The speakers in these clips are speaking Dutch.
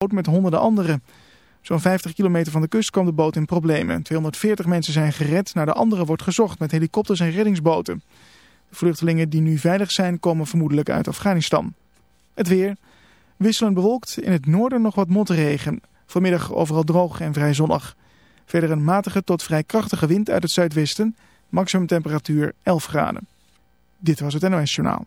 boot met honderden anderen. Zo'n 50 kilometer van de kust kwam de boot in problemen. 240 mensen zijn gered, naar de andere wordt gezocht met helikopters en reddingsboten. De vluchtelingen die nu veilig zijn komen vermoedelijk uit Afghanistan. Het weer. Wisselend bewolkt, in het noorden nog wat motregen. Vanmiddag overal droog en vrij zonnig. Verder een matige tot vrij krachtige wind uit het zuidwesten. Maximum temperatuur 11 graden. Dit was het NOS Journaal.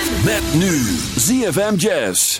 Met nu ZFM Jazz.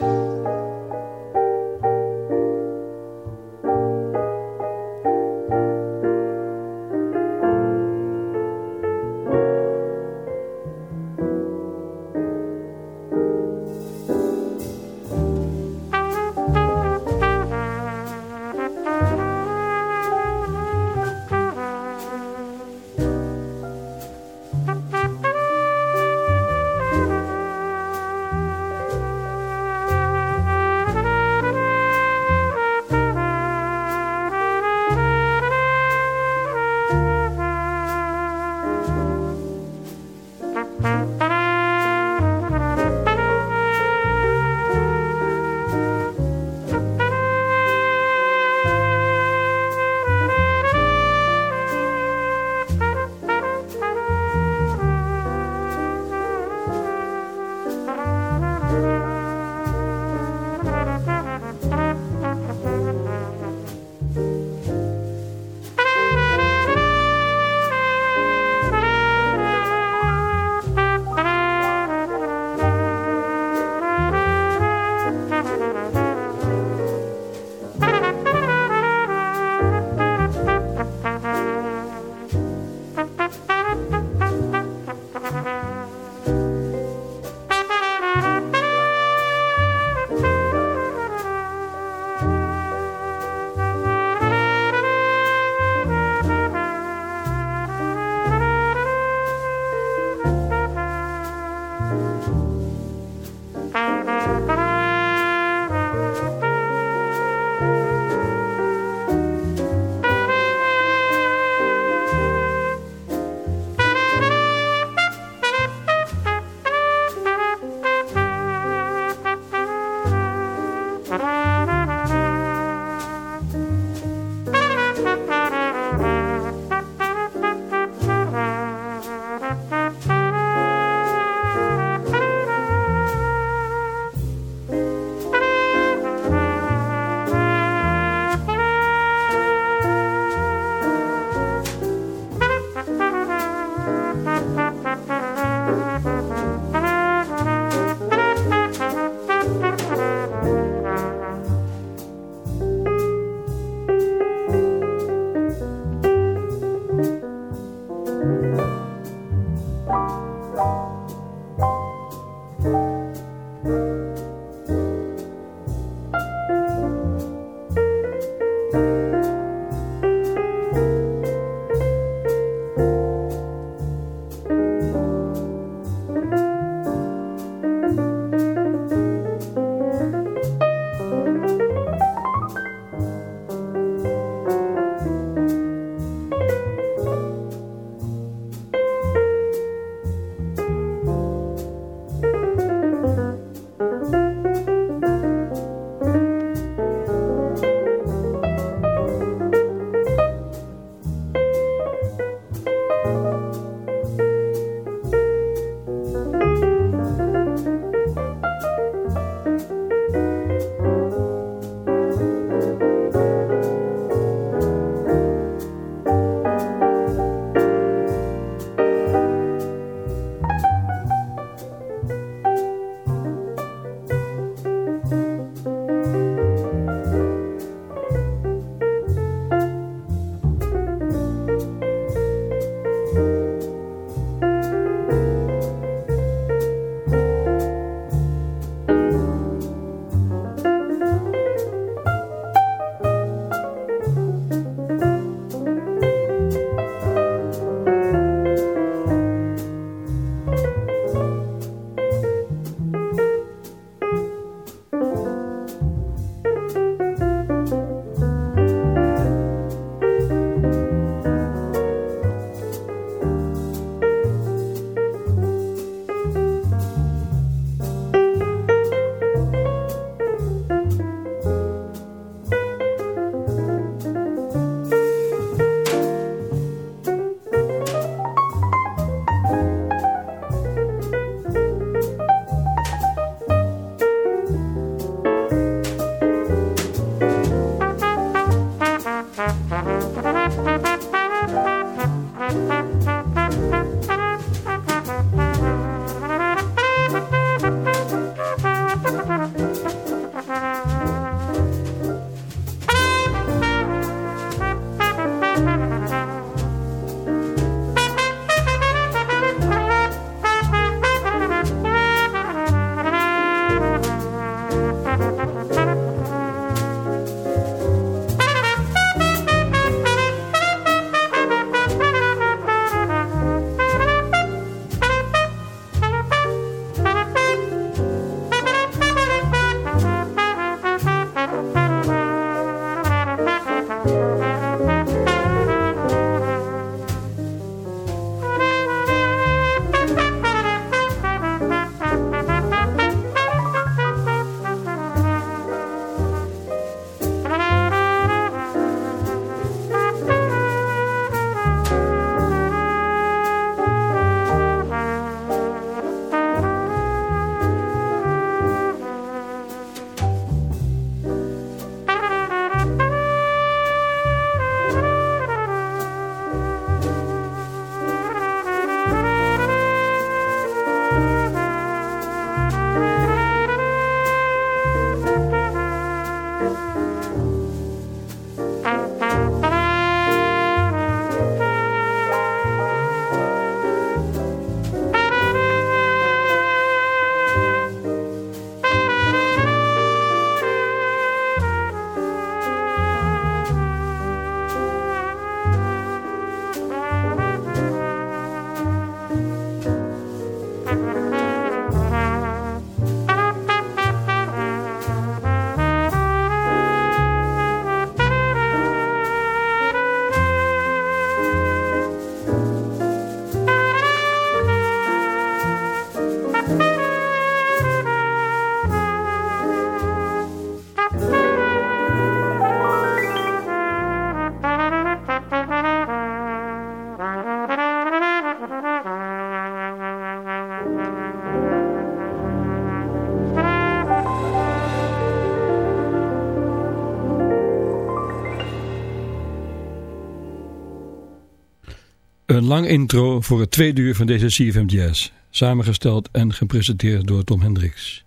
Lang intro voor het tweede uur van deze CFM Jazz. Samengesteld en gepresenteerd door Tom Hendricks.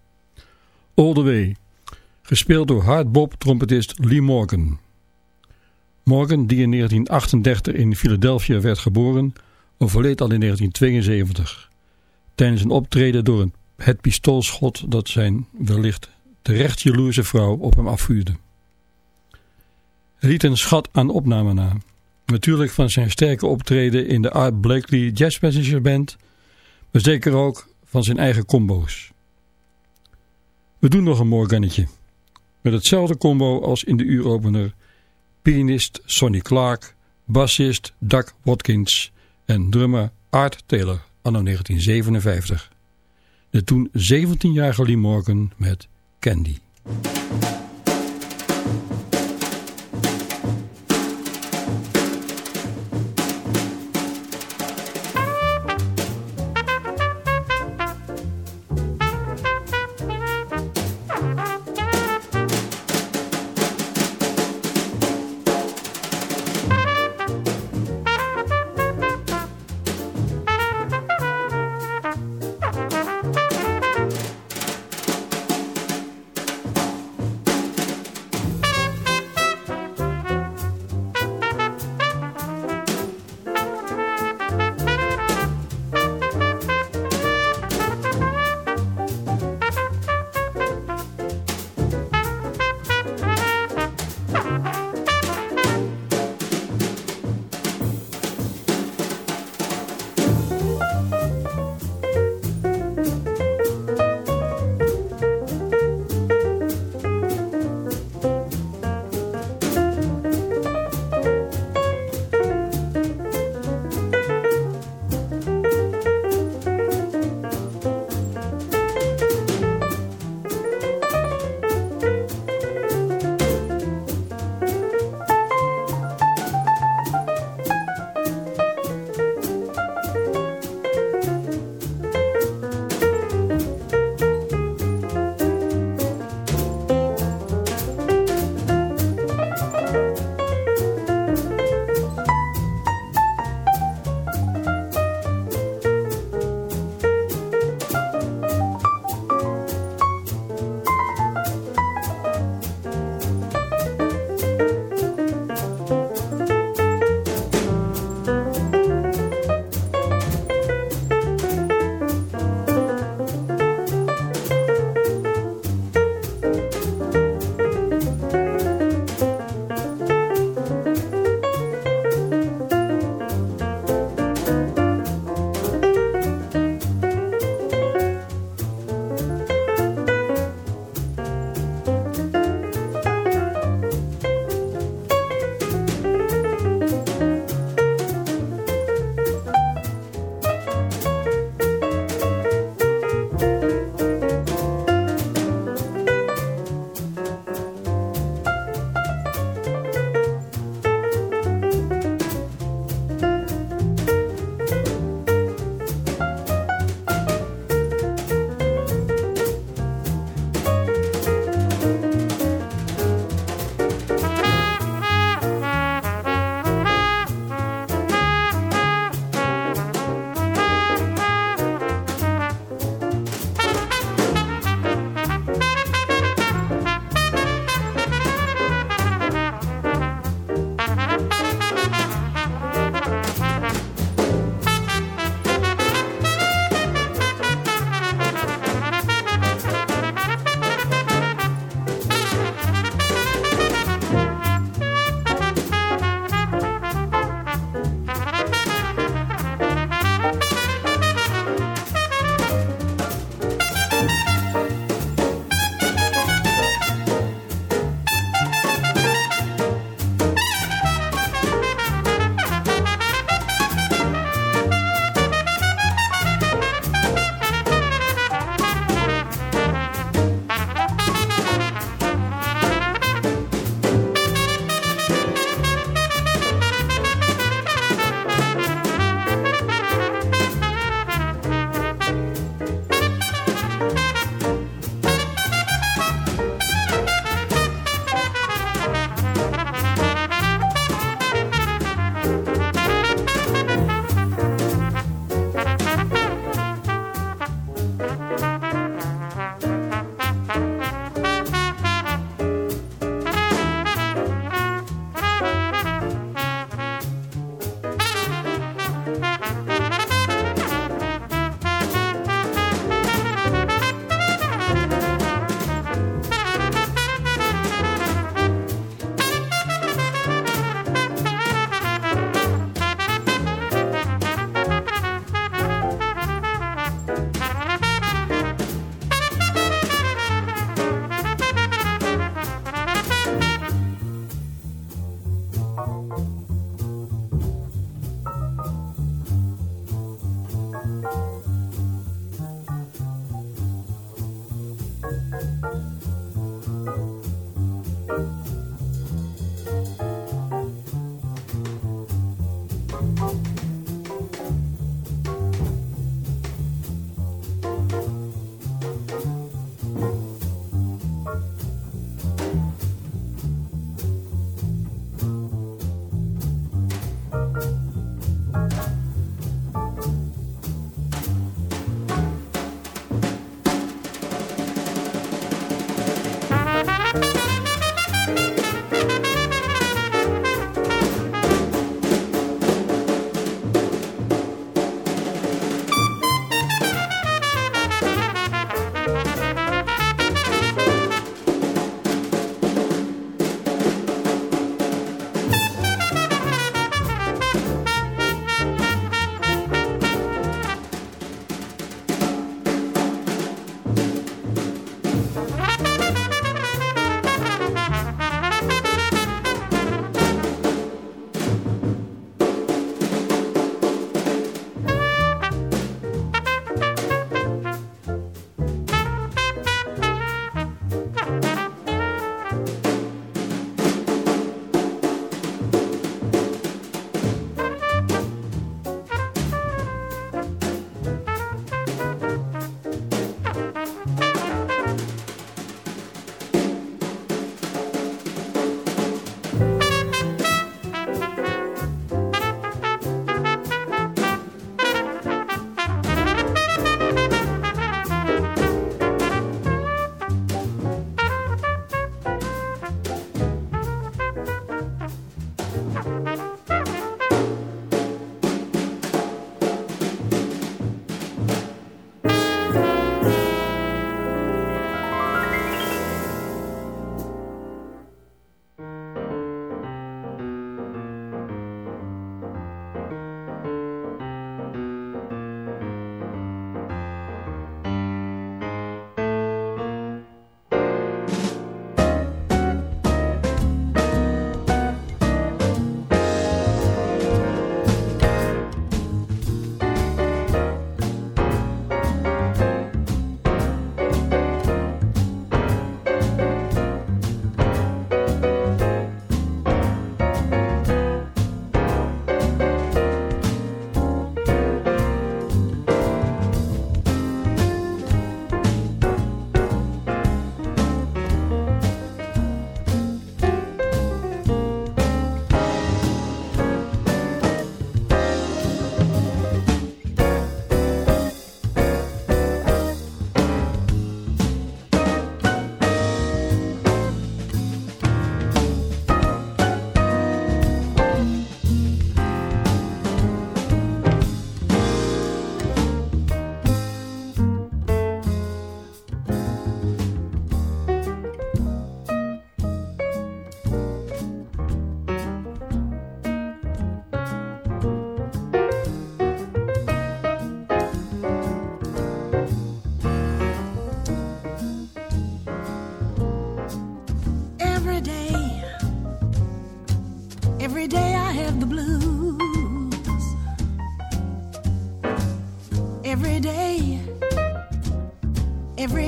All the Way. Gespeeld door hardbop trompetist Lee Morgan. Morgan, die in 1938 in Philadelphia werd geboren, overleed al in 1972. Tijdens een optreden door een, het pistoolschot dat zijn wellicht terecht jaloerse vrouw op hem afvuurde. Hij een schat aan opnamen na. Natuurlijk van zijn sterke optreden in de Art Blakely Jazz Passenger Band, maar zeker ook van zijn eigen combo's. We doen nog een Morgannetje. Met hetzelfde combo als in de uuropener. Pianist Sonny Clark, bassist Doug Watkins en drummer Art Taylor anno 1957. De toen 17-jarige Lee Morgan met Candy.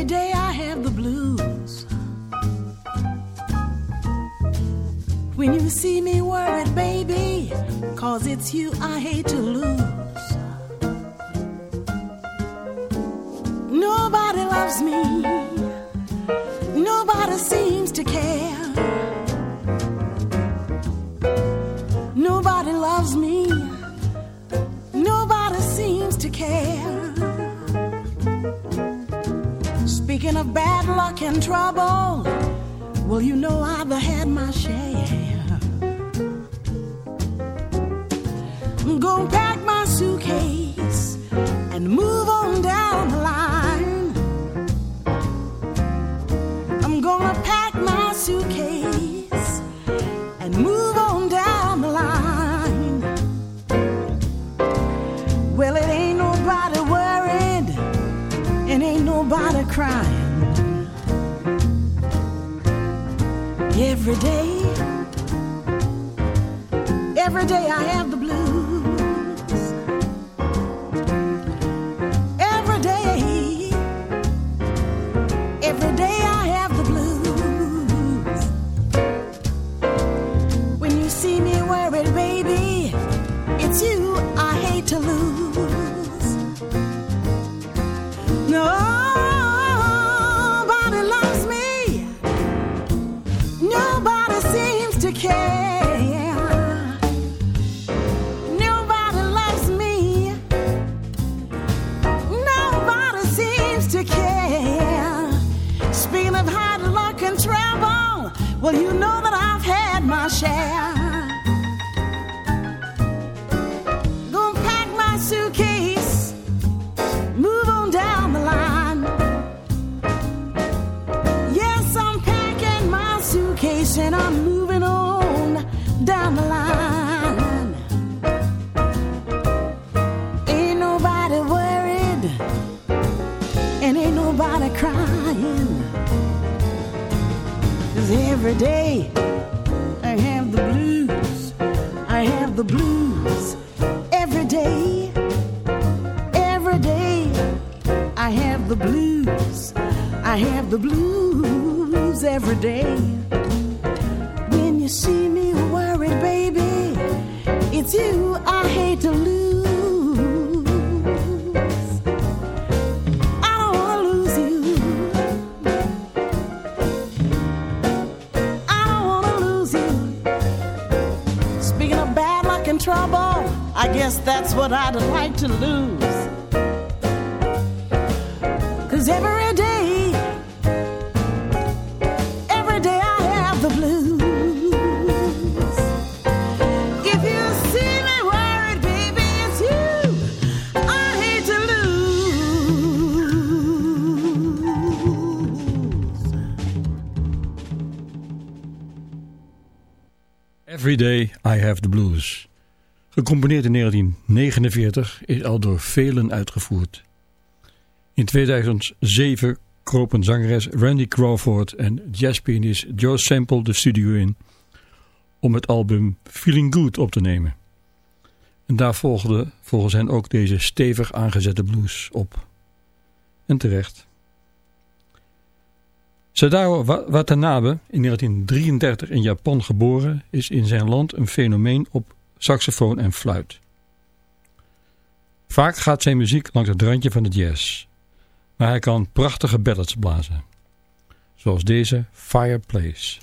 day I have the blues. When you see me worried, baby, cause it's you I hate to Every Day I Have the Blues. Gecomponeerd in 1949 is al door velen uitgevoerd. In 2007 kropen zangeres Randy Crawford en jazzpianist Joe Sample de studio in om het album Feeling Good op te nemen. En daar volgde volgens hen ook deze stevig aangezette blues op. En terecht. Sadao Watanabe, in 1933 in Japan geboren, is in zijn land een fenomeen op saxofoon en fluit. Vaak gaat zijn muziek langs het randje van de jazz, maar hij kan prachtige ballads blazen, zoals deze Fireplace.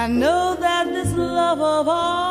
I know that this love of ours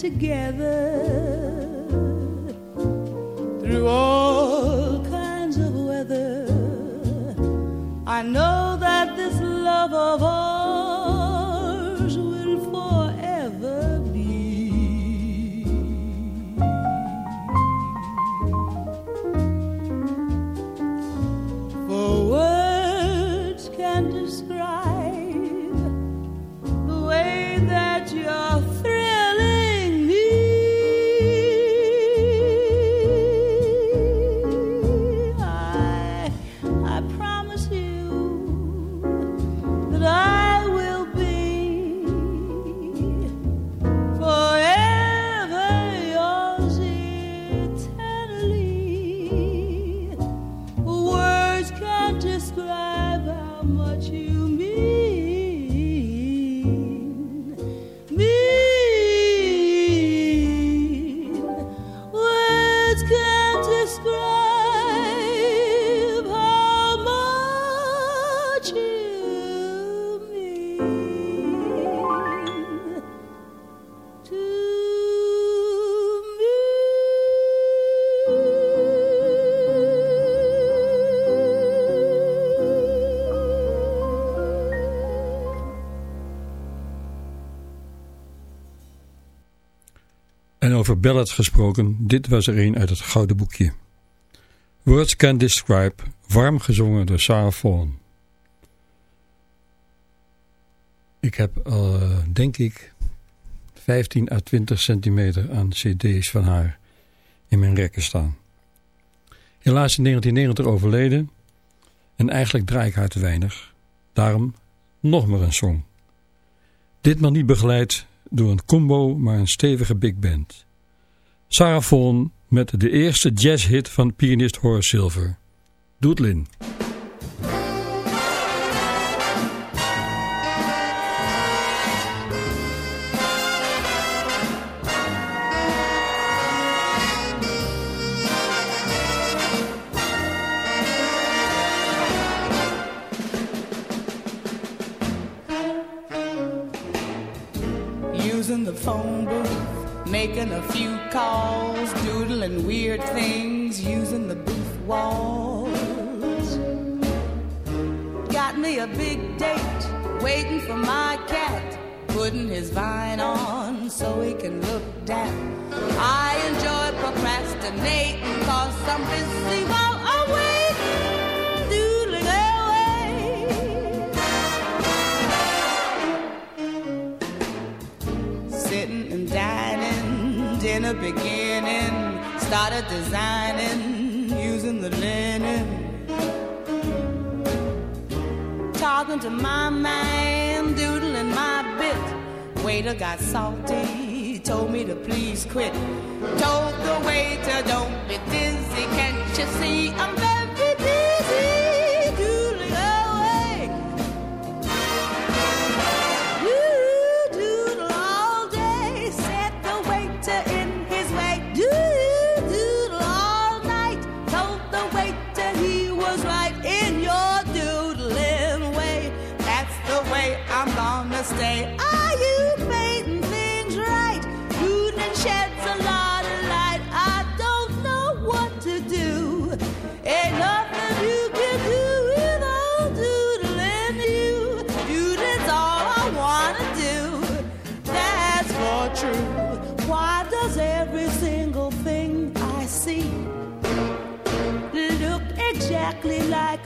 together through all kinds of weather. I know that this love of ours over gesproken, dit was er een uit het Gouden Boekje. Words Can Describe, warm gezongen door Sarah Vaughan. Ik heb al, eh, denk ik, 15 à 20 centimeter aan cd's van haar in mijn rekken staan. Helaas in 1990 overleden en eigenlijk draai ik haar te weinig. Daarom nog maar een song. Ditmaal niet begeleid door een combo, maar een stevige big band. Sarah met de eerste jazzhit van pianist Horace Silver. Doet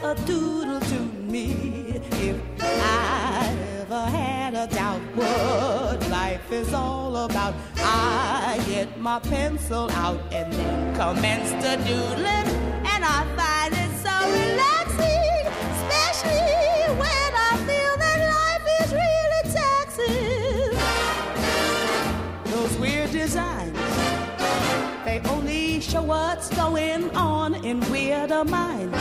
a doodle to me? If I ever had a doubt what life is all about, I get my pencil out and then commence to doodling, and I find it so relaxing, especially what's going on in weirder minds.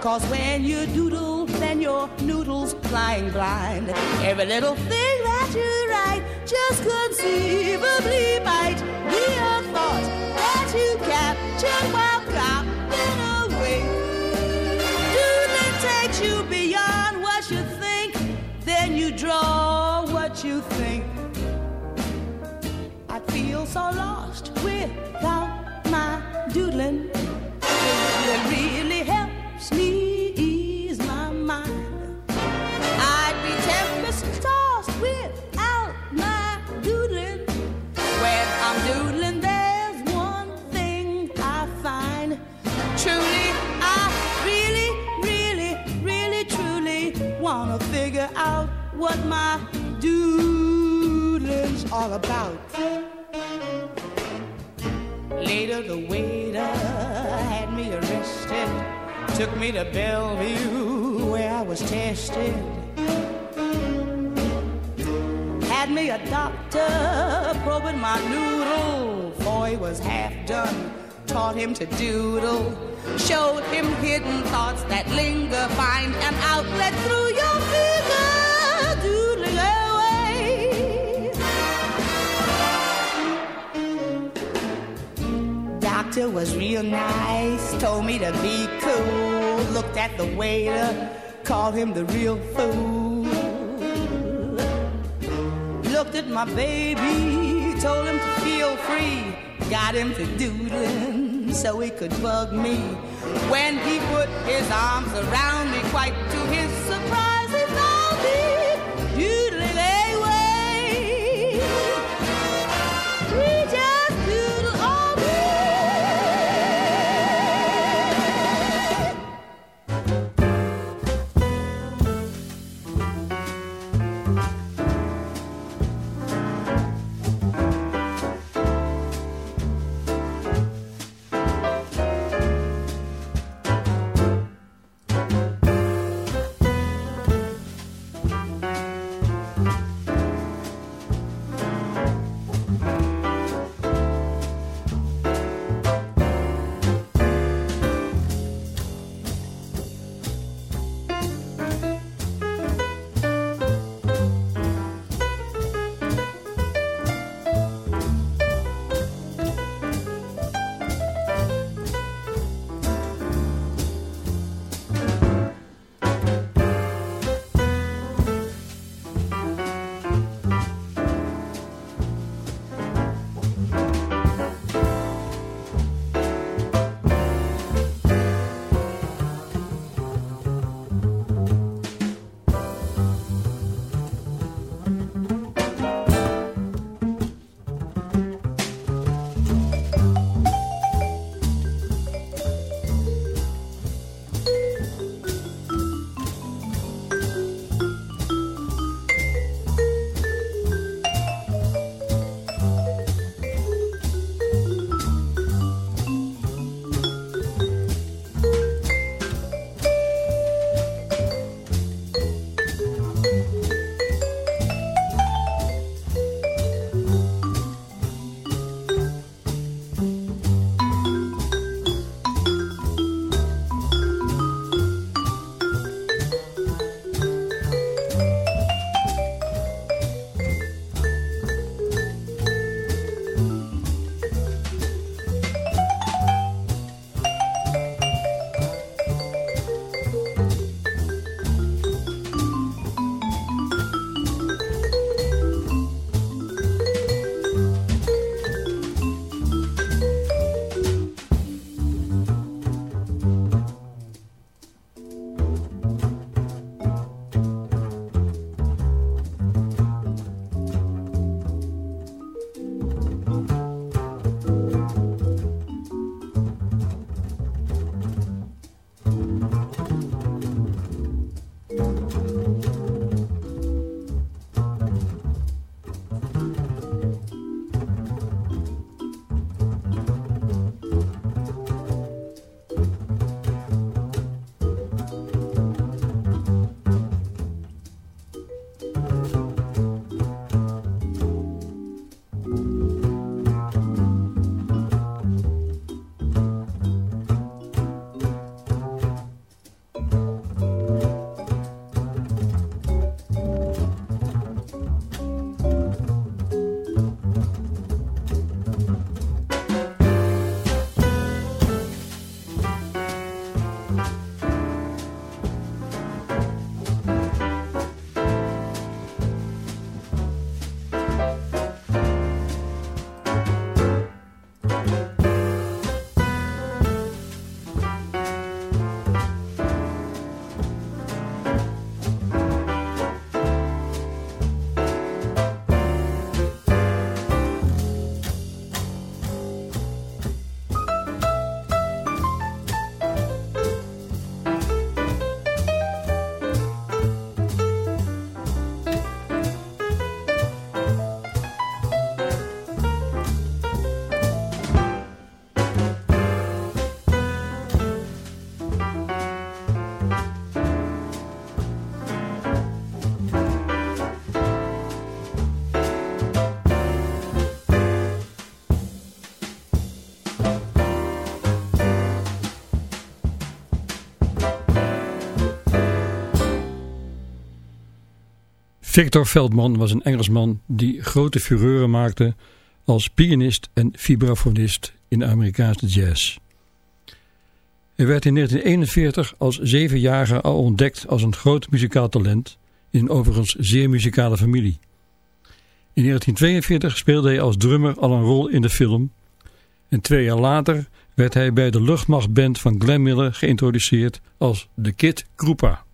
Cause when you doodle, then your noodles flying blind. Every little thing that you write just conceivably might be a thought that you captured while copying away. Doodling takes you beyond what you think, then you draw what you think. I feel so lost without my doodling. It really helps me ease my mind. I'd be tempest tossed without my doodling. When I'm doodling, there's one thing I find. Truly, I really, really, really, truly wanna figure out what my doodling's all about. Later, the waiter had me arrested, took me to Bellevue where I was tested. Had me a doctor probing my noodle, for he was half done. Taught him to doodle, showed him hidden thoughts that linger. Find an outlet through your finger, Doctor was real nice, told me to be cool. Looked at the waiter, called him the real fool. Looked at my baby, told him to feel free. Got him to doodling so he could bug me. When he put his arms around me, quite to his surprise, Victor Veldman was een Engelsman die grote fureuren maakte als pianist en vibrafonist in de Amerikaanse jazz. Hij werd in 1941 als zevenjarige al ontdekt als een groot muzikaal talent in een overigens zeer muzikale familie. In 1942 speelde hij als drummer al een rol in de film en twee jaar later werd hij bij de luchtmachtband van Glenn Miller geïntroduceerd als de Kid Krupa.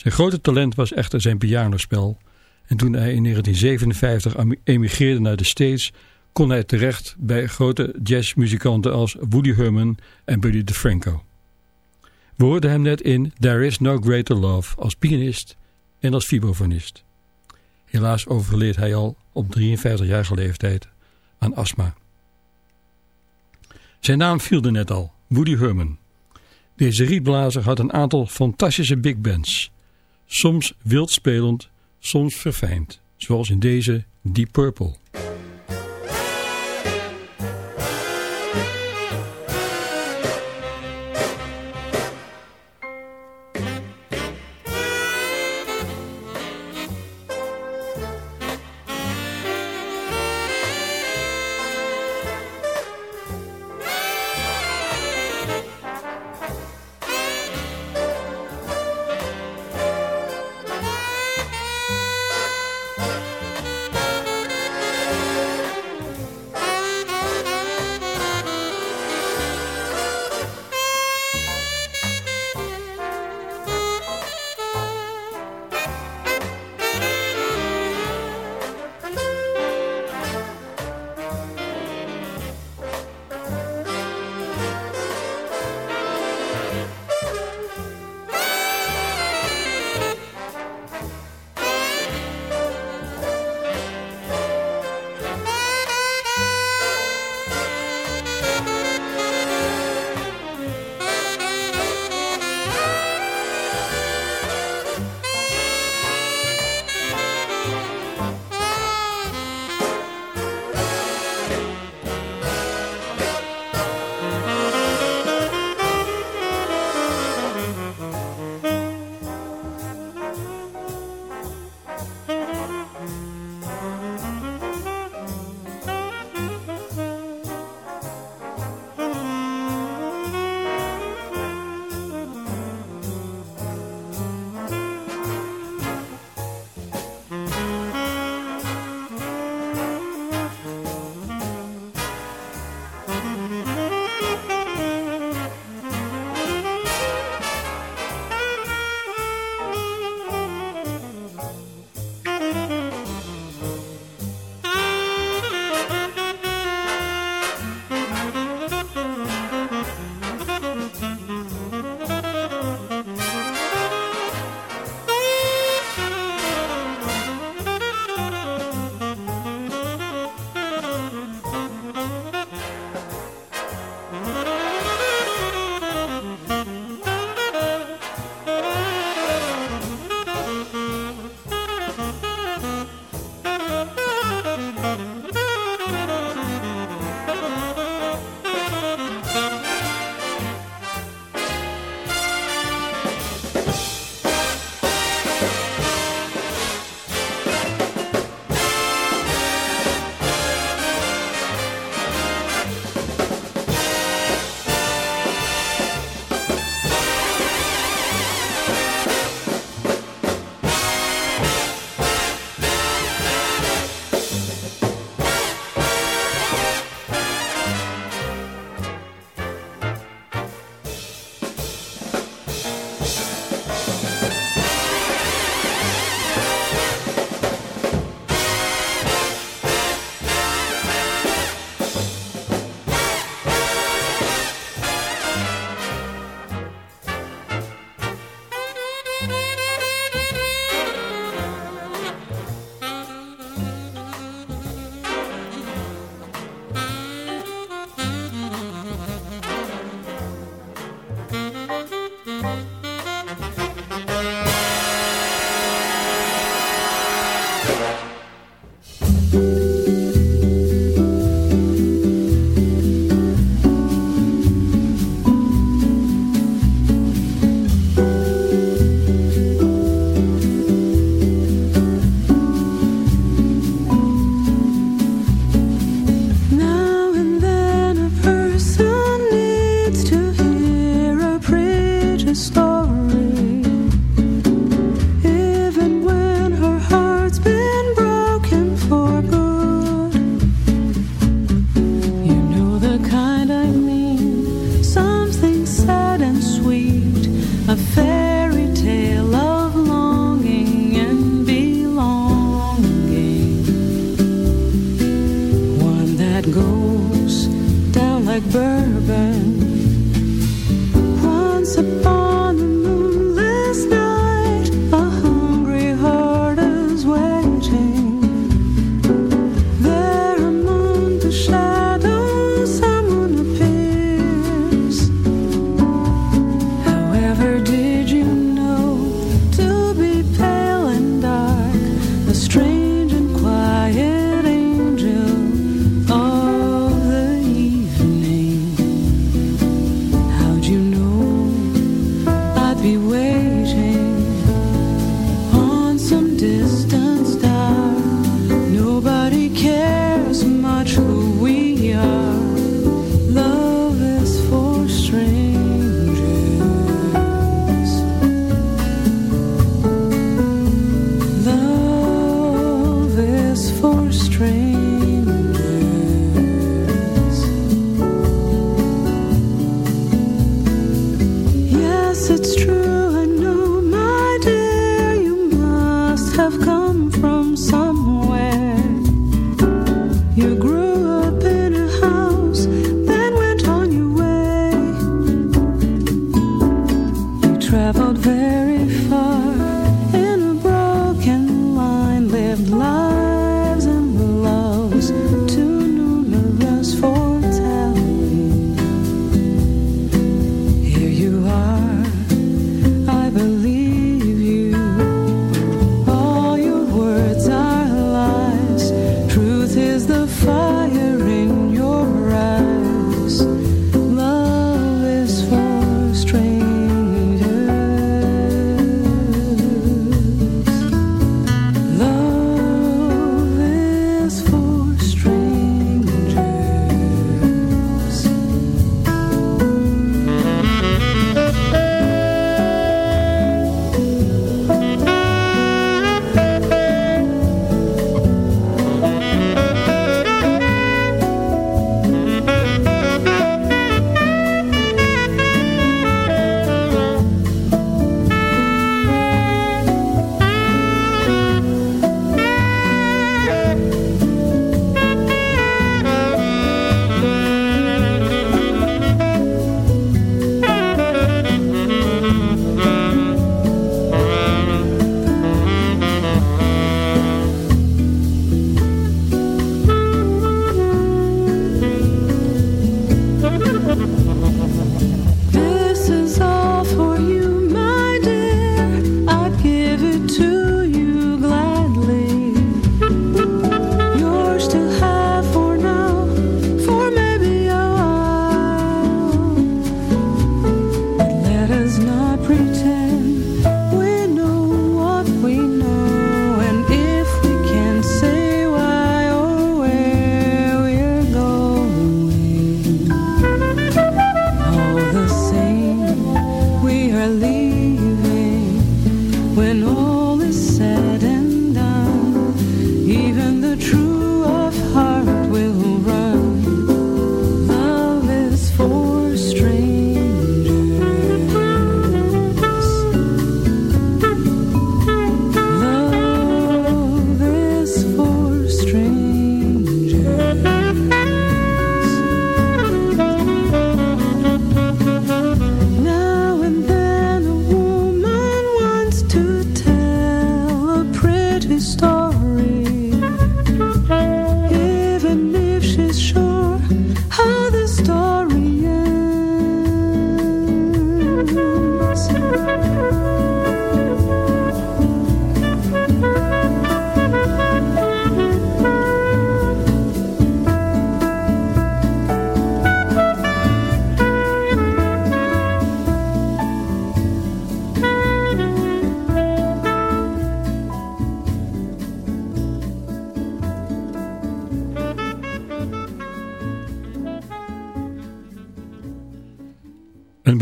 Zijn grote talent was echter zijn pianospel en toen hij in 1957 emigreerde naar de States kon hij terecht bij grote jazzmuzikanten als Woody Herman en Buddy DeFranco. We hoorden hem net in There Is No Greater Love als pianist en als vibrafonist. Helaas overleed hij al op 53-jarige leeftijd aan astma. Zijn naam viel er net al, Woody Herman. Deze rietblazer had een aantal fantastische big bands. Soms wild spelend, soms verfijnd. Zoals in deze Deep Purple.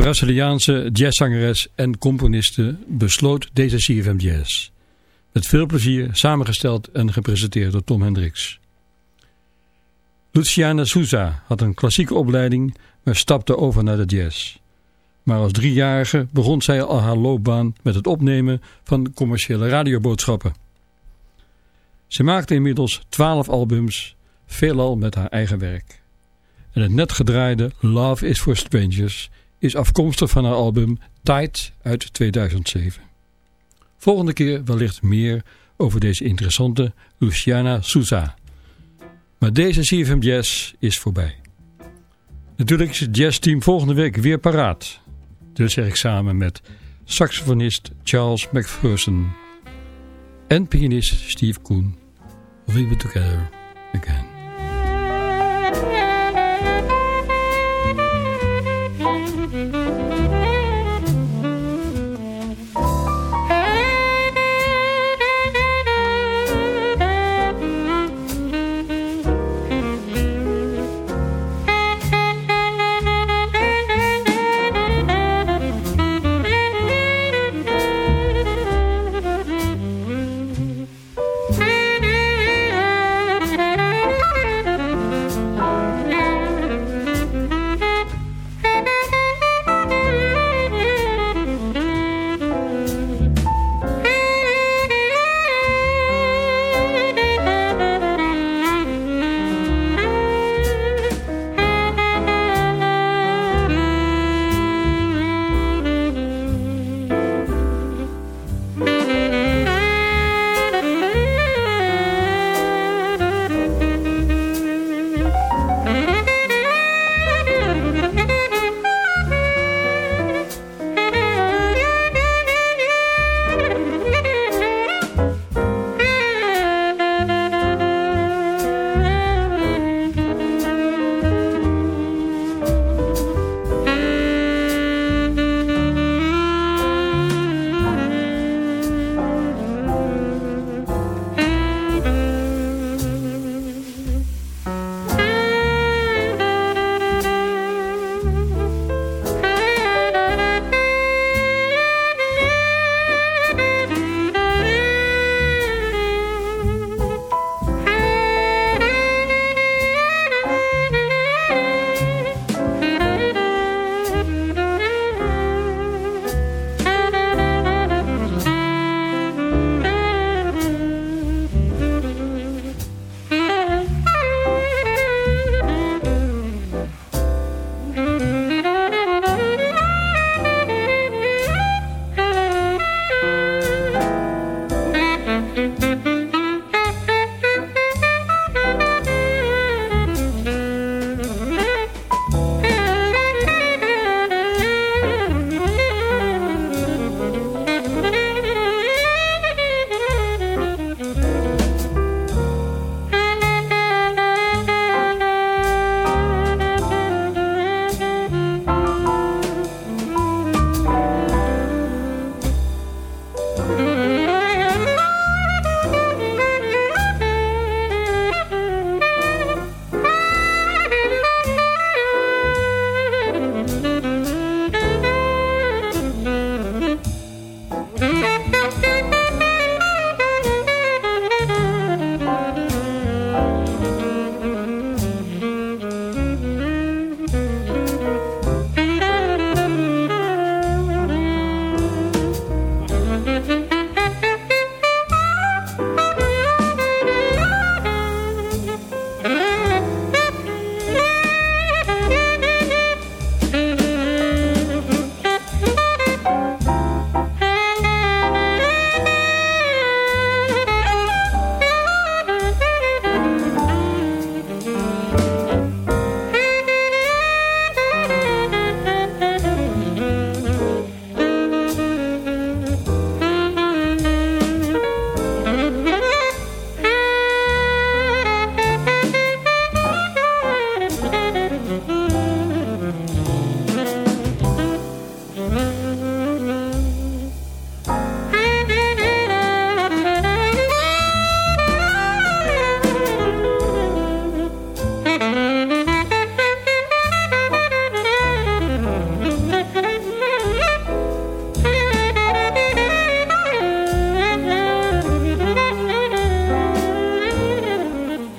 Braziliaanse jazzzangeres en componiste besloot deze CFM Jazz. Met veel plezier samengesteld en gepresenteerd door Tom Hendricks. Luciana Souza had een klassieke opleiding, maar stapte over naar de jazz. Maar als driejarige begon zij al haar loopbaan met het opnemen van commerciële radioboodschappen. Ze maakte inmiddels twaalf albums, veelal met haar eigen werk. En het net gedraaide Love is for Strangers is afkomstig van haar album Tight uit 2007. Volgende keer wellicht meer over deze interessante Luciana Souza. Maar deze CFM Jazz is voorbij. Natuurlijk is het jazzteam volgende week weer paraat. Dus zeg ik samen met saxofonist Charles McPherson. en pianist Steve Koen. We Be Together Again.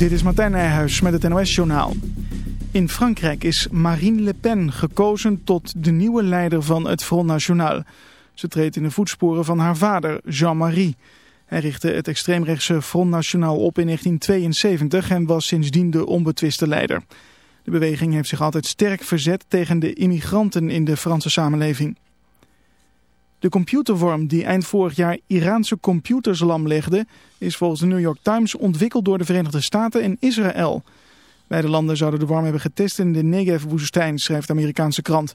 Dit is Martijn Nijhuis met het NOS-journaal. In Frankrijk is Marine Le Pen gekozen tot de nieuwe leider van het Front National. Ze treedt in de voetsporen van haar vader, Jean-Marie. Hij richtte het extreemrechtse Front National op in 1972 en was sindsdien de onbetwiste leider. De beweging heeft zich altijd sterk verzet tegen de immigranten in de Franse samenleving. De computervorm die eind vorig jaar Iraanse computers lamlegde... is volgens de New York Times ontwikkeld door de Verenigde Staten en Israël. Beide landen zouden de worm hebben getest in de Negev-woestijn, schrijft de Amerikaanse krant.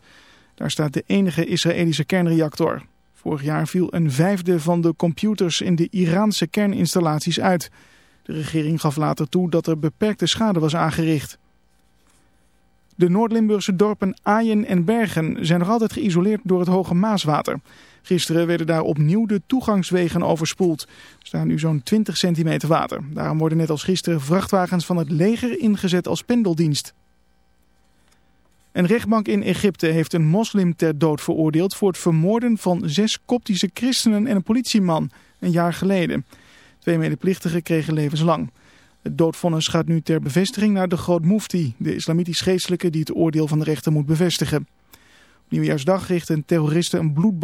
Daar staat de enige Israëlische kernreactor. Vorig jaar viel een vijfde van de computers in de Iraanse kerninstallaties uit. De regering gaf later toe dat er beperkte schade was aangericht. De Noord-Limburgse dorpen Aaien en Bergen zijn nog altijd geïsoleerd door het hoge Maaswater. Gisteren werden daar opnieuw de toegangswegen overspoeld. Er staan nu zo'n 20 centimeter water. Daarom worden net als gisteren vrachtwagens van het leger ingezet als pendeldienst. Een rechtbank in Egypte heeft een moslim ter dood veroordeeld voor het vermoorden van zes koptische christenen en een politieman een jaar geleden. Twee medeplichtigen kregen levenslang. Het doodvonnis gaat nu ter bevestiging naar de groot mufti, de islamitisch geestelijke die het oordeel van de rechter moet bevestigen. Op nieuwjaarsdag richtte een terroriste een bloedbad